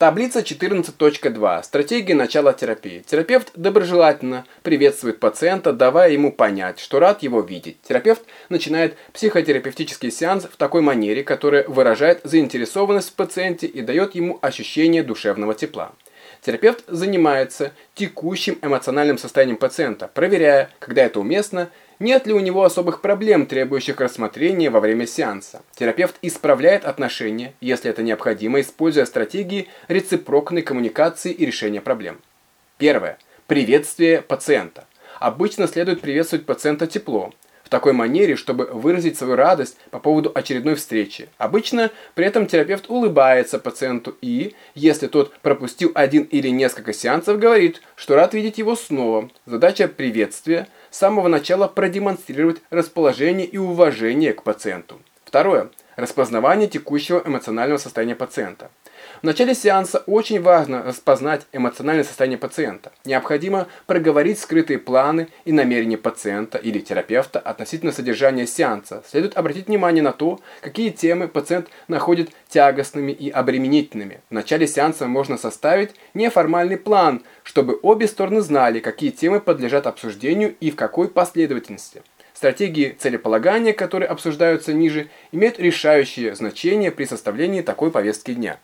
Таблица 14.2. Стратегия начала терапии. Терапевт доброжелательно приветствует пациента, давая ему понять, что рад его видеть. Терапевт начинает психотерапевтический сеанс в такой манере, которая выражает заинтересованность в пациенте и дает ему ощущение душевного тепла. Терапевт занимается текущим эмоциональным состоянием пациента, проверяя, когда это уместно, нет ли у него особых проблем, требующих рассмотрения во время сеанса. Терапевт исправляет отношения, если это необходимо, используя стратегии рецепрокной коммуникации и решения проблем. Первое. Приветствие пациента. Обычно следует приветствовать пациента тепло, такой манере, чтобы выразить свою радость по поводу очередной встречи. Обычно при этом терапевт улыбается пациенту и, если тот пропустил один или несколько сеансов, говорит, что рад видеть его снова. Задача приветствия – с самого начала продемонстрировать расположение и уважение к пациенту. Второе. Распознавание текущего эмоционального состояния пациента. В начале сеанса очень важно распознать эмоциональное состояние пациента. Необходимо проговорить скрытые планы и намерения пациента или терапевта относительно содержания сеанса. Следует обратить внимание на то, какие темы пациент находит тягостными и обременительными. В начале сеанса можно составить неформальный план, чтобы обе стороны знали, какие темы подлежат обсуждению и в какой последовательности. Стратегии целеполагания, которые обсуждаются ниже, имеют решающее значение при составлении такой повестки дня.